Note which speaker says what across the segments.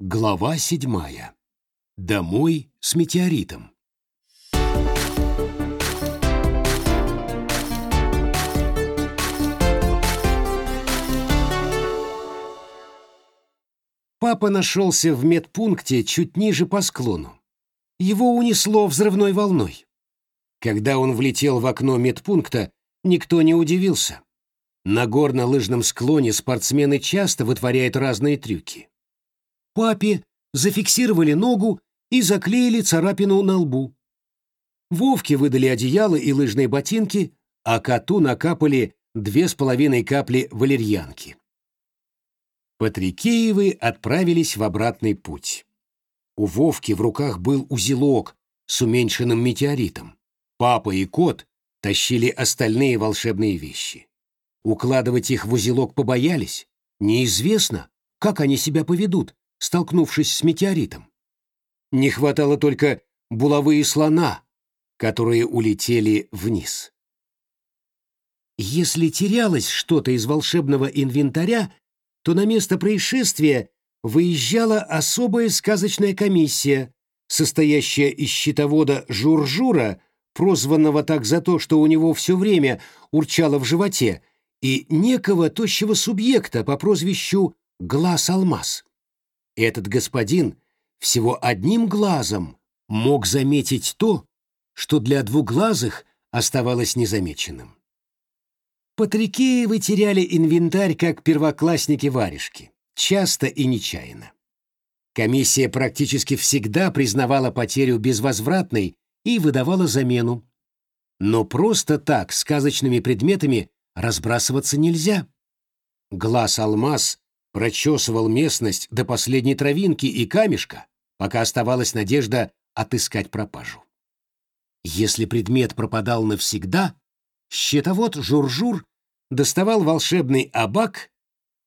Speaker 1: Глава седьмая. Домой с метеоритом. Папа нашелся в медпункте чуть ниже по склону. Его унесло взрывной волной. Когда он влетел в окно медпункта, никто не удивился. На горно-лыжном склоне спортсмены часто вытворяют разные трюки. Папе зафиксировали ногу и заклеили царапину на лбу. Вовке выдали одеяло и лыжные ботинки, а коту накапали две с половиной капли валерьянки. Патрикеевы отправились в обратный путь. У Вовки в руках был узелок с уменьшенным метеоритом. Папа и кот тащили остальные волшебные вещи. Укладывать их в узелок побоялись. Неизвестно, как они себя поведут, столкнувшись с метеоритом. Не хватало только булавы и слона, которые улетели вниз. Если терялось что-то из волшебного инвентаря, то на место происшествия выезжала особая сказочная комиссия, состоящая из щитовода Журжура, прозванного так за то, что у него все время урчало в животе, и некого тощего субъекта по прозвищу Глаз-Алмаз. Этот господин всего одним глазом мог заметить то, что для двуглазых оставалось незамеченным. Патрикеевы теряли инвентарь как первоклассники-варежки, часто и нечаянно. Комиссия практически всегда признавала потерю безвозвратной и выдавала замену. Но просто так сказочными предметами разбрасываться нельзя. Глаз-алмаз прочесывал местность до последней травинки и камешка, пока оставалась надежда отыскать пропажу. Если предмет пропадал навсегда, счетовод Журжур доставал волшебный абак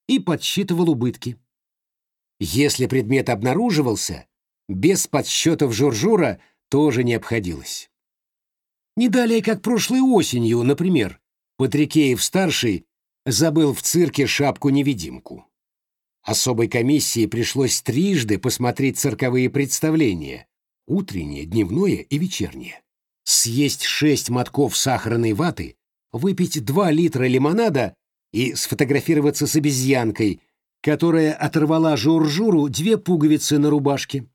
Speaker 1: и подсчитывал убытки. Если предмет обнаруживался, без подсчетов Журжура тоже не обходилось. Не далее, как прошлой осенью, например, Патрикеев-старший забыл в цирке шапку-невидимку. Особой комиссии пришлось трижды посмотреть цирковые представления — утреннее, дневное и вечернее. Съесть шесть мотков сахарной ваты, выпить два литра лимонада и сфотографироваться с обезьянкой, которая оторвала Жур-Журу две пуговицы на рубашке.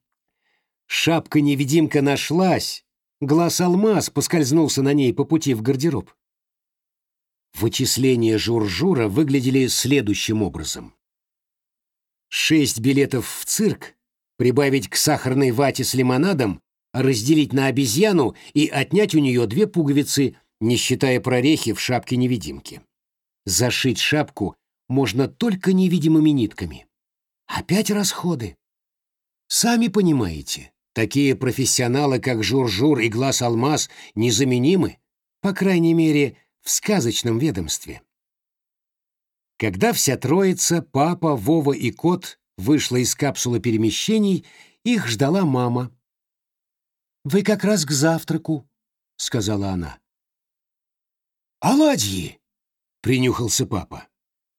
Speaker 1: Шапка-невидимка нашлась, глаз-алмаз поскользнулся на ней по пути в гардероб. Вычисления Жур-Жура выглядели следующим образом. Шесть билетов в цирк, прибавить к сахарной вате с лимонадом, разделить на обезьяну и отнять у нее две пуговицы, не считая прорехи в шапке-невидимки. Зашить шапку можно только невидимыми нитками. Опять расходы. Сами понимаете, такие профессионалы, как Жур-Жур и Глаз-Алмаз, незаменимы, по крайней мере, в сказочном ведомстве. Когда вся троица, папа, Вова и кот, вышла из капсулы перемещений, их ждала мама. «Вы как раз к завтраку», — сказала она. «Оладьи!» — принюхался папа.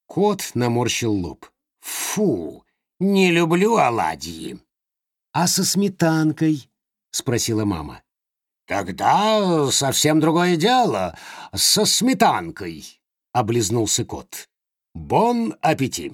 Speaker 1: Кот наморщил лоб. «Фу, не люблю оладьи». «А со сметанкой?» — спросила мама. «Тогда совсем другое дело, со сметанкой», — облизнулся кот. «Бон аппетит!»